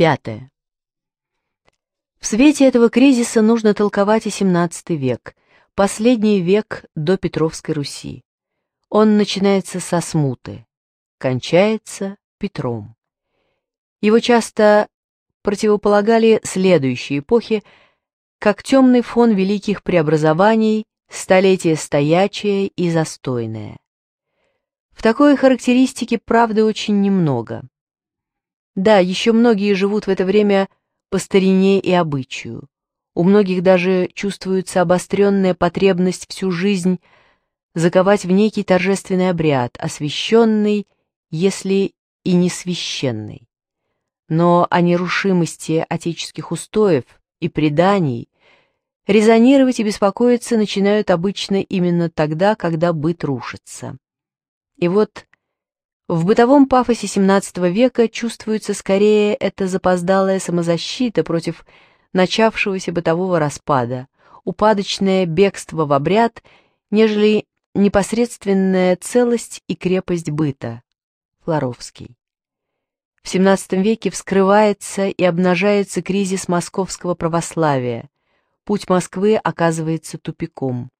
Пятое. В свете этого кризиса нужно толковать и XVII век, последний век до Петровской Руси. Он начинается со смуты, кончается Петром. Его часто противополагали следующие эпохи, как темный фон великих преобразований, столетие стоячее и застойное. В такой характеристике правды очень немного – да, еще многие живут в это время по старине и обычаю. У многих даже чувствуется обостренная потребность всю жизнь заковать в некий торжественный обряд, освященный, если и не священный. Но о нерушимости отеческих устоев и преданий резонировать и беспокоиться начинают обычно именно тогда, когда быт рушится. И вот в бытовом пафосе XVII века чувствуется скорее эта запоздалая самозащита против начавшегося бытового распада, упадочное бегство в обряд, нежели непосредственная целость и крепость быта. Флоровский. В XVII веке вскрывается и обнажается кризис московского православия. Путь Москвы оказывается тупиком.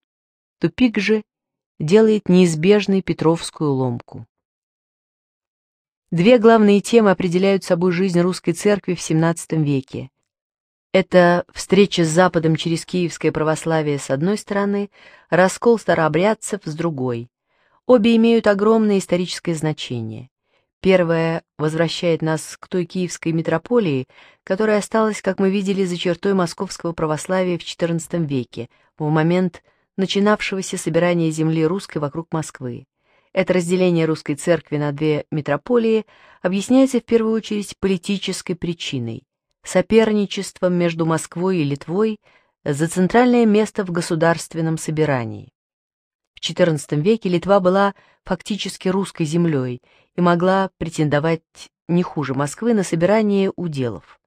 Тупик же делает неизбежной Петровскую ломку. Две главные темы определяют собой жизнь русской церкви в XVII веке. Это встреча с Западом через киевское православие с одной стороны, раскол старообрядцев с другой. Обе имеют огромное историческое значение. Первое возвращает нас к той киевской митрополии, которая осталась, как мы видели, за чертой московского православия в XIV веке, в момент начинавшегося собирания земли русской вокруг Москвы. Это разделение русской церкви на две метрополии объясняется в первую очередь политической причиной – соперничеством между Москвой и Литвой за центральное место в государственном собирании. В XIV веке Литва была фактически русской землей и могла претендовать не хуже Москвы на собирание уделов.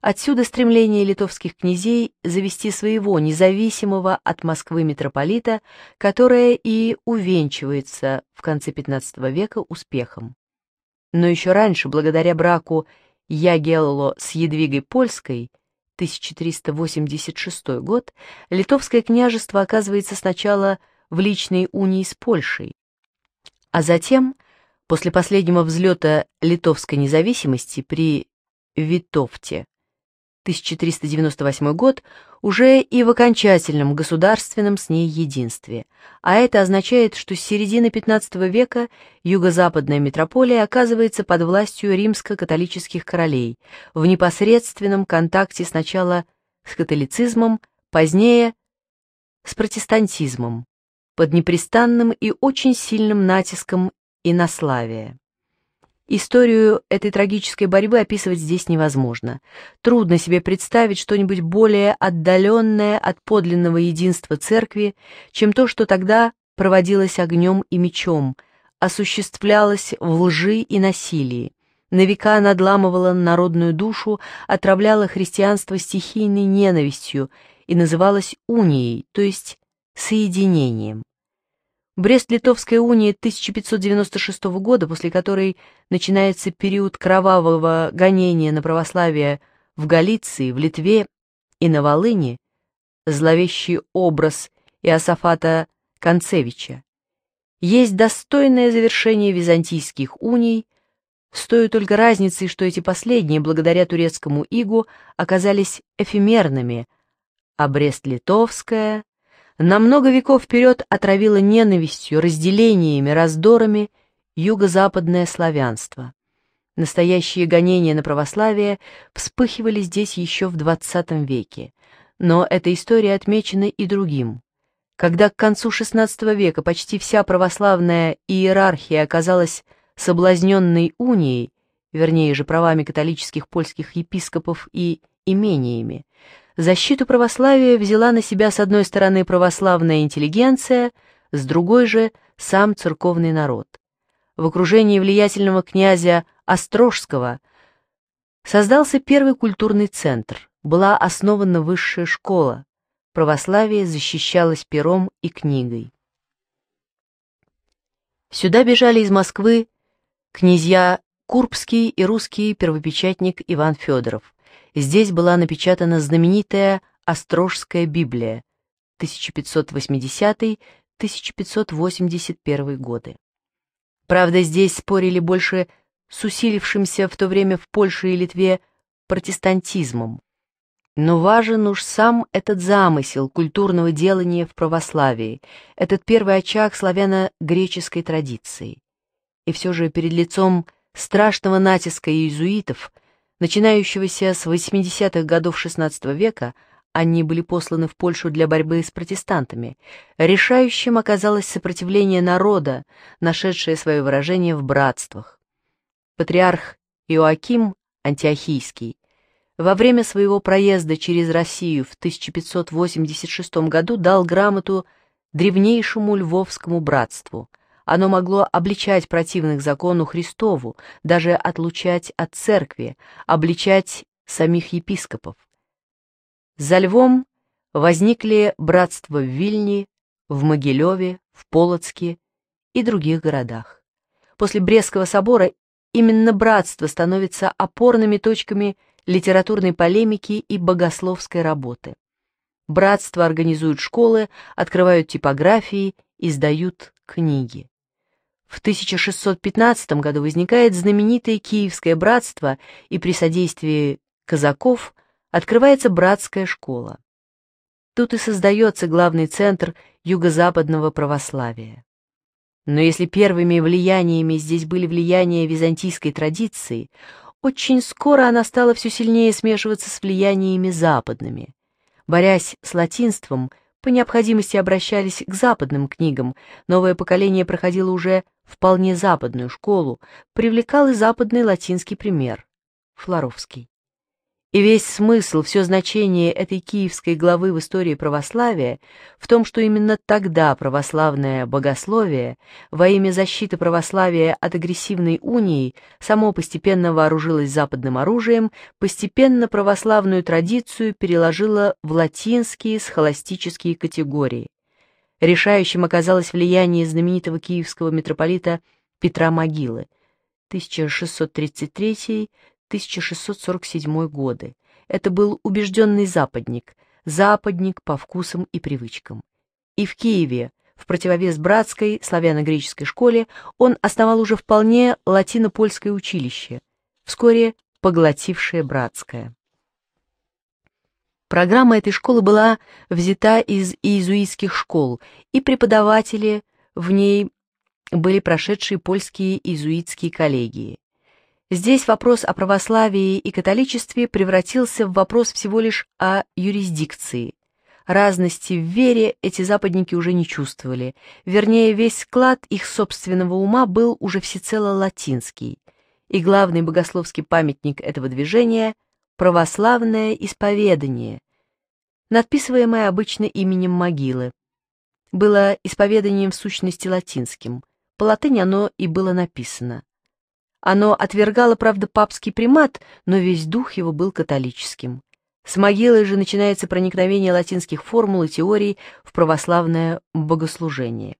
Отсюда стремление литовских князей завести своего независимого от Москвы митрополита, которое и увенчивается в конце XV века успехом. Но еще раньше, благодаря браку Ягелло с Едвигой Польской, 1386 год, литовское княжество оказывается сначала в личной унии с Польшей, а затем, после последнего взлета литовской независимости при Витовте, 1398 год, уже и в окончательном государственном с ней единстве, а это означает, что с середины XV века юго-западная метрополия оказывается под властью римско-католических королей, в непосредственном контакте сначала с католицизмом, позднее с протестантизмом, под непрестанным и очень сильным натиском инославия. Историю этой трагической борьбы описывать здесь невозможно. Трудно себе представить что-нибудь более отдаленное от подлинного единства церкви, чем то, что тогда проводилось огнем и мечом, осуществлялось в лжи и насилии. На века надламывала народную душу, отравляла христианство стихийной ненавистью и называлась унией, то есть соединением. Брест-Литовская уния 1596 года, после которой начинается период кровавого гонения на православие в Галиции, в Литве и на Волыни, зловещий образ Иосафата Концевича, есть достойное завершение византийских уний, Стоит только разницей, что эти последние, благодаря турецкому игу, оказались эфемерными, а Брест-Литовская на много веков вперед отравило ненавистью, разделениями, раздорами юго-западное славянство. Настоящие гонения на православие вспыхивали здесь еще в XX веке, но эта история отмечена и другим. Когда к концу XVI века почти вся православная иерархия оказалась соблазненной унией, вернее же правами католических польских епископов и имениями, Защиту православия взяла на себя с одной стороны православная интеллигенция, с другой же сам церковный народ. В окружении влиятельного князя Острожского создался первый культурный центр, была основана высшая школа, православие защищалось пером и книгой. Сюда бежали из Москвы князья Курбский и русский первопечатник Иван Федоров. Здесь была напечатана знаменитая Острожская Библия 1580-1581 годы. Правда, здесь спорили больше с усилившимся в то время в Польше и Литве протестантизмом. Но важен уж сам этот замысел культурного делания в православии, этот первый очаг славяно-греческой традиции. И все же перед лицом страшного натиска иезуитов – начинающегося с 80-х годов XVI века, они были посланы в Польшу для борьбы с протестантами. Решающим оказалось сопротивление народа, нашедшее свое выражение в братствах. Патриарх Иоаким Антиохийский во время своего проезда через Россию в 1586 году дал грамоту древнейшему львовскому братству – оно могло обличать противных закону Христову, даже отлучать от церкви, обличать самих епископов. За Львом возникли братства в Вильне, в Могилеве, в Полоцке и других городах. После Брестского собора именно братство становится опорными точками литературной полемики и богословской работы. Братство организуют школы, открывают типографии, издают книги. В 1615 году возникает знаменитое Киевское братство, и при содействии казаков открывается братская школа. Тут и создается главный центр юго-западного православия. Но если первыми влияниями здесь были влияния византийской традиции, очень скоро она стала все сильнее смешиваться с влияниями западными. Борясь с латинством, по необходимости обращались к западным книгам, новое поколение проходило уже вполне западную школу, привлекал и западный латинский пример – Флоровский. И весь смысл, все значение этой киевской главы в истории православия в том, что именно тогда православное богословие во имя защиты православия от агрессивной унии само постепенно вооружилось западным оружием, постепенно православную традицию переложило в латинские схоластические категории. Решающим оказалось влияние знаменитого киевского митрополита Петра Могилы – 1633 1647 годы. Это был убежденный западник, западник по вкусам и привычкам. И в Киеве, в противовес братской славяно-греческой школе, он основал уже вполне латино-польское училище, вскоре поглотившее братское. Программа этой школы была взята из иезуитских школ, и преподаватели в ней были прошедшие польские иезуитские коллегии. Здесь вопрос о православии и католичестве превратился в вопрос всего лишь о юрисдикции. Разности в вере эти западники уже не чувствовали, вернее, весь склад их собственного ума был уже всецело латинский, и главный богословский памятник этого движения – православное исповедание, надписываемое обычно именем могилы. Было исповеданием в сущности латинским, по латыни оно и было написано. Оно отвергало, правда, папский примат, но весь дух его был католическим. С могилы же начинается проникновение латинских формул и теорий в православное богослужение.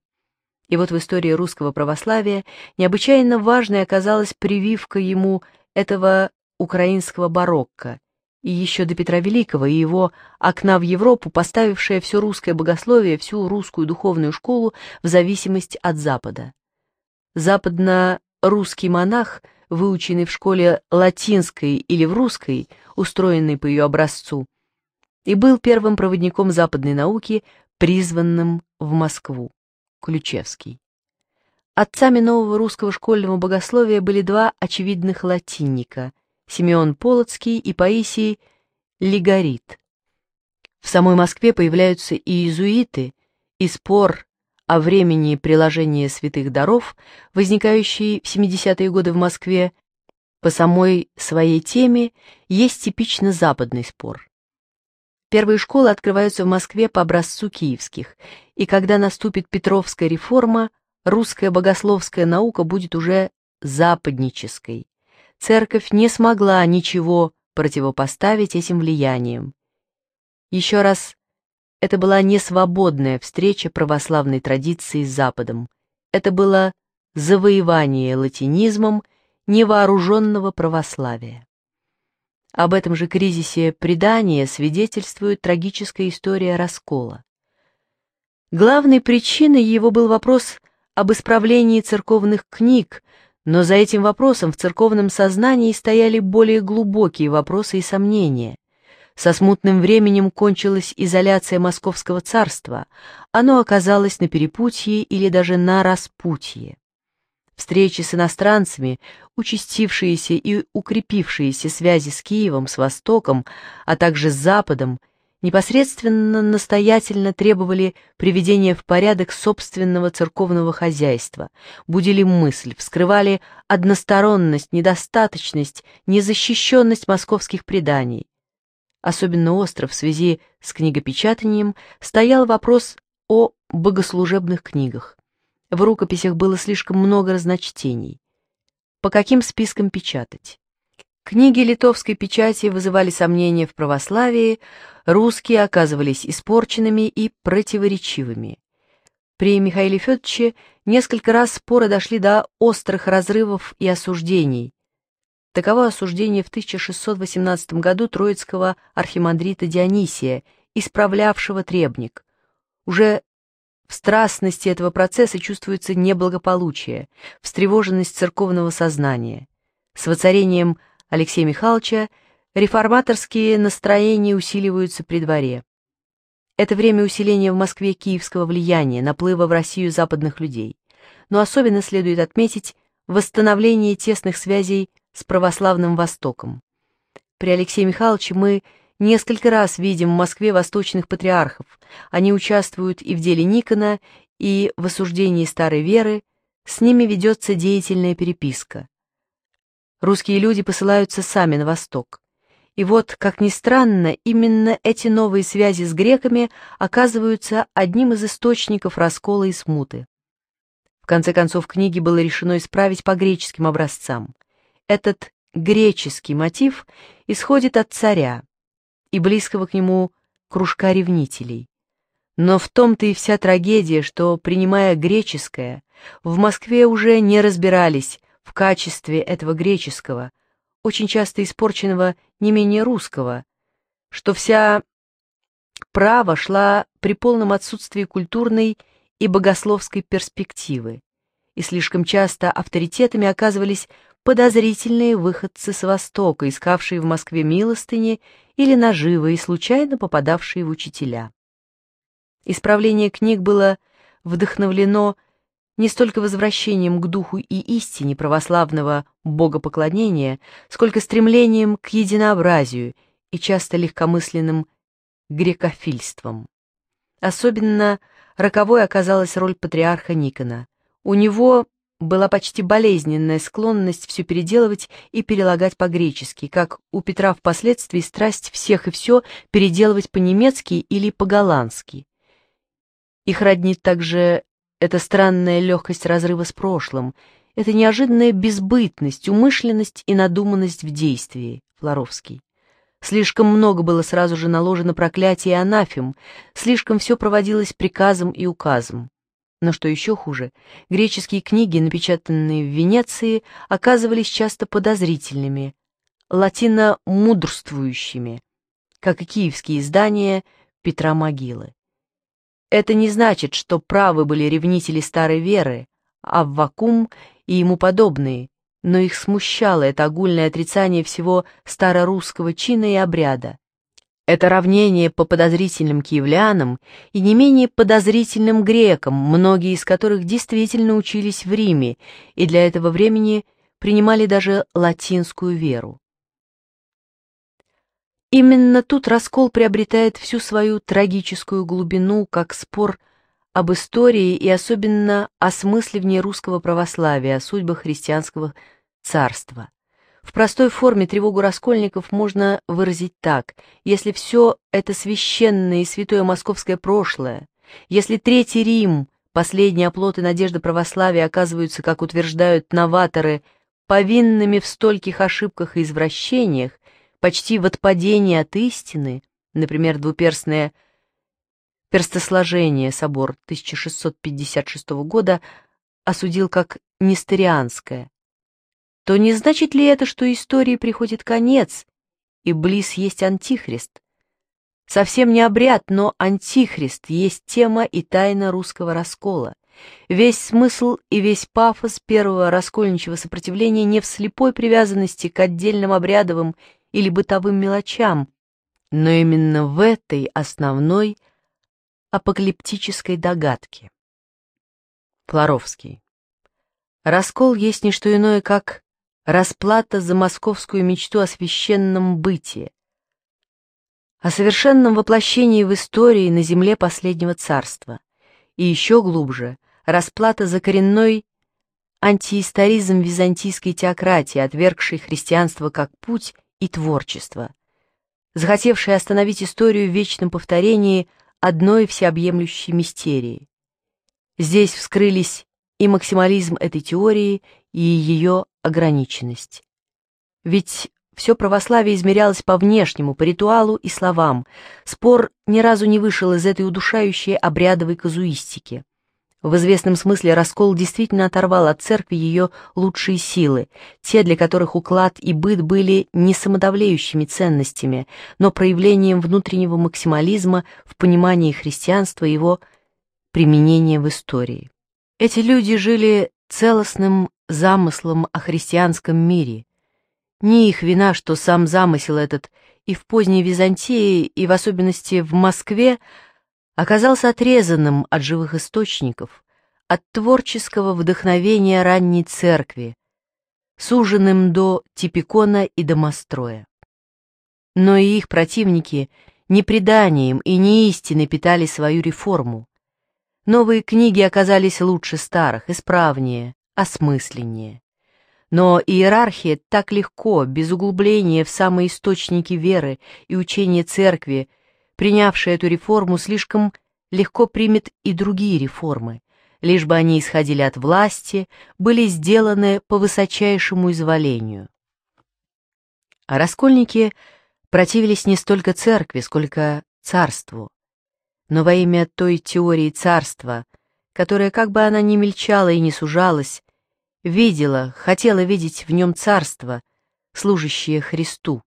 И вот в истории русского православия необычайно важной оказалась прививка ему этого украинского барокко, и еще до Петра Великого и его «окна в Европу», поставившее все русское богословие, всю русскую духовную школу в зависимость от Запада. западно русский монах, выученный в школе латинской или в русской, устроенный по ее образцу, и был первым проводником западной науки, призванным в Москву. Ключевский. Отцами нового русского школьного богословия были два очевидных латинника – Симеон Полоцкий и Паисий Лигарит. В самой Москве появляются и иезуиты, и Спор, о времени приложения святых даров, возникающие в 70-е годы в Москве, по самой своей теме есть типично западный спор. Первые школы открываются в Москве по образцу киевских, и когда наступит Петровская реформа, русская богословская наука будет уже западнической. Церковь не смогла ничего противопоставить этим влияниям. Еще раз это была не свободная встреча православной традиции с Западом. Это было завоевание латинизмом невооруженного православия. Об этом же кризисе предания свидетельствует трагическая история раскола. Главной причиной его был вопрос об исправлении церковных книг, но за этим вопросом в церковном сознании стояли более глубокие вопросы и сомнения – со смутным временем кончилась изоляция Московского царства, оно оказалось на перепутье или даже на распутье. Встречи с иностранцами, участившиеся и укрепившиеся связи с Киевом, с Востоком, а также с Западом, непосредственно настоятельно требовали приведения в порядок собственного церковного хозяйства, будили мысль, вскрывали односторонность, недостаточность, незащищенность московских преданий, особенно остро в связи с книгопечатанием, стоял вопрос о богослужебных книгах. В рукописях было слишком много разночтений. По каким спискам печатать? Книги литовской печати вызывали сомнения в православии, русские оказывались испорченными и противоречивыми. При Михаиле Федоровиче несколько раз споры дошли до острых разрывов и осуждений, Таково осуждение в 1618 году троицкого архимандрита Дионисия, исправлявшего требник. Уже в страстности этого процесса чувствуется неблагополучие, встревоженность церковного сознания. С воцарением Алексея Михайловича реформаторские настроения усиливаются при дворе. Это время усиления в Москве киевского влияния, наплыва в Россию западных людей. Но особенно следует отметить восстановление тесных связей с православным Востоком. При Алексее Михайловиче мы несколько раз видим в Москве восточных патриархов. Они участвуют и в деле Никона, и в осуждении старой веры. С ними ведется деятельная переписка. Русские люди посылаются сами на восток. И вот, как ни странно, именно эти новые связи с греками оказываются одним из источников раскола и смуты. В конце концов, книги было решено исправить по греческим образцам – этот греческий мотив исходит от царя и близкого к нему кружка ревнителей. Но в том-то и вся трагедия, что, принимая греческое, в Москве уже не разбирались в качестве этого греческого, очень часто испорченного не менее русского, что вся право шла при полном отсутствии культурной и богословской перспективы, и слишком часто авторитетами оказывались подозрительные выходцы с Востока, искавшие в Москве милостыни или наживы и случайно попадавшие в учителя. Исправление книг было вдохновлено не столько возвращением к духу и истине православного богопоклонения, сколько стремлением к единообразию и часто легкомысленным грекофильством. Особенно роковой оказалась роль патриарха Никона. У него была почти болезненная склонность все переделывать и перелагать по-гречески, как у Петра впоследствии страсть всех и все переделывать по-немецки или по-голландски. Их роднит также эта странная легкость разрыва с прошлым, эта неожиданная безбытность, умышленность и надуманность в действии, Флоровский. Слишком много было сразу же наложено проклятий и анафем, слишком все проводилось приказом и указом. Но что еще хуже, греческие книги, напечатанные в Венеции, оказывались часто подозрительными, латино-мудрствующими, как и киевские издания Петра Могилы. Это не значит, что правы были ревнители старой веры, а Аввакум и ему подобные, но их смущало это огульное отрицание всего старорусского чина и обряда. Это равнение по подозрительным киевлянам и не менее подозрительным грекам, многие из которых действительно учились в Риме и для этого времени принимали даже латинскую веру. Именно тут раскол приобретает всю свою трагическую глубину, как спор об истории и особенно о смысле вне русского православия, о судьбах христианского царства. В простой форме тревогу раскольников можно выразить так. Если все это священное и святое московское прошлое, если Третий Рим, последние оплоты надежды православия оказываются, как утверждают новаторы, повинными в стольких ошибках и извращениях, почти в отпадении от истины, например, двуперстное перстосложение собор 1656 года осудил как нестерианское, то не значит ли это, что истории приходит конец, и Близ есть антихрист? Совсем не обряд, но антихрист есть тема и тайна русского раскола. Весь смысл и весь пафос первого раскольничьего сопротивления не в слепой привязанности к отдельным обрядовым или бытовым мелочам, но именно в этой основной апокалиптической догадке. Флоровский. Раскол есть не что иное, как расплата за московскую мечту о священном бытии, о совершенном воплощении в истории на земле последнего царства, и еще глубже – расплата за коренной антиисторизм византийской теократии, отвергшей христианство как путь и творчество, захотевшей остановить историю в вечном повторении одной всеобъемлющей мистерии. Здесь вскрылись и максимализм этой теории, и ее ограниченность. Ведь все православие измерялось по внешнему, по ритуалу и словам. Спор ни разу не вышел из этой удушающей обрядовой казуистики. В известном смысле раскол действительно оторвал от церкви ее лучшие силы, те, для которых уклад и быт были не самодавлеющими ценностями, но проявлением внутреннего максимализма в понимании христианства и его применения в истории. Эти люди жили целостным замыслом о христианском мире. Не их вина, что сам замысел этот и в поздней Византии, и в особенности в Москве оказался отрезанным от живых источников, от творческого вдохновения ранней церкви, суженным до типикона и домостроя. Но и их противники не преданием и не истиной питали свою реформу. Новые книги оказались лучше старых, исправнее, осмысленнее. Но иерархия так легко, без углубления в самые источники веры и учения церкви, принявшая эту реформу, слишком легко примет и другие реформы, лишь бы они исходили от власти, были сделаны по высочайшему изволению. А раскольники противились не столько церкви, сколько царству, но во имя той теории царства, которая, как бы она ни мельчала и не сужалась, видела, хотела видеть в нем царство, служащее Христу.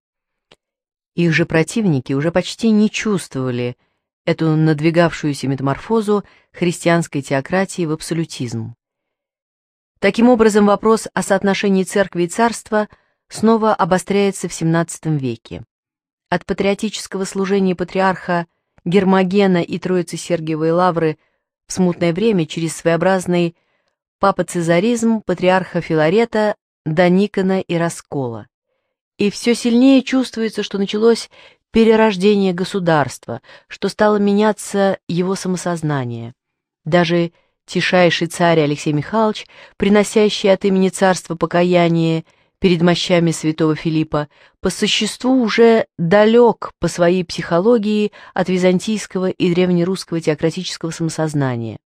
Их же противники уже почти не чувствовали эту надвигавшуюся метаморфозу христианской теократии в абсолютизм. Таким образом, вопрос о соотношении церкви и царства снова обостряется в XVII веке. От патриотического служения патриарха Гермогена и Троицы Сергиевой Лавры в смутное время через своеобразный папоцезаризм патриарха Филарета, до Никона и Раскола. И все сильнее чувствуется, что началось перерождение государства, что стало меняться его самосознание. Даже тишайший царь Алексей Михайлович, приносящий от имени царства покаяние, перед мощами святого Филиппа, по существу уже далек по своей психологии от византийского и древнерусского теократического самосознания.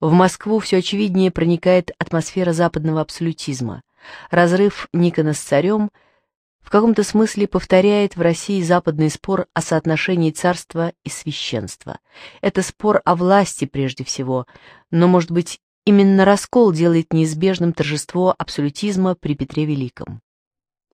В Москву все очевиднее проникает атмосфера западного абсолютизма. Разрыв Никона с царем в каком-то смысле повторяет в России западный спор о соотношении царства и священства. Это спор о власти прежде всего, но, может быть, Именно раскол делает неизбежным торжество абсолютизма при Петре Великом.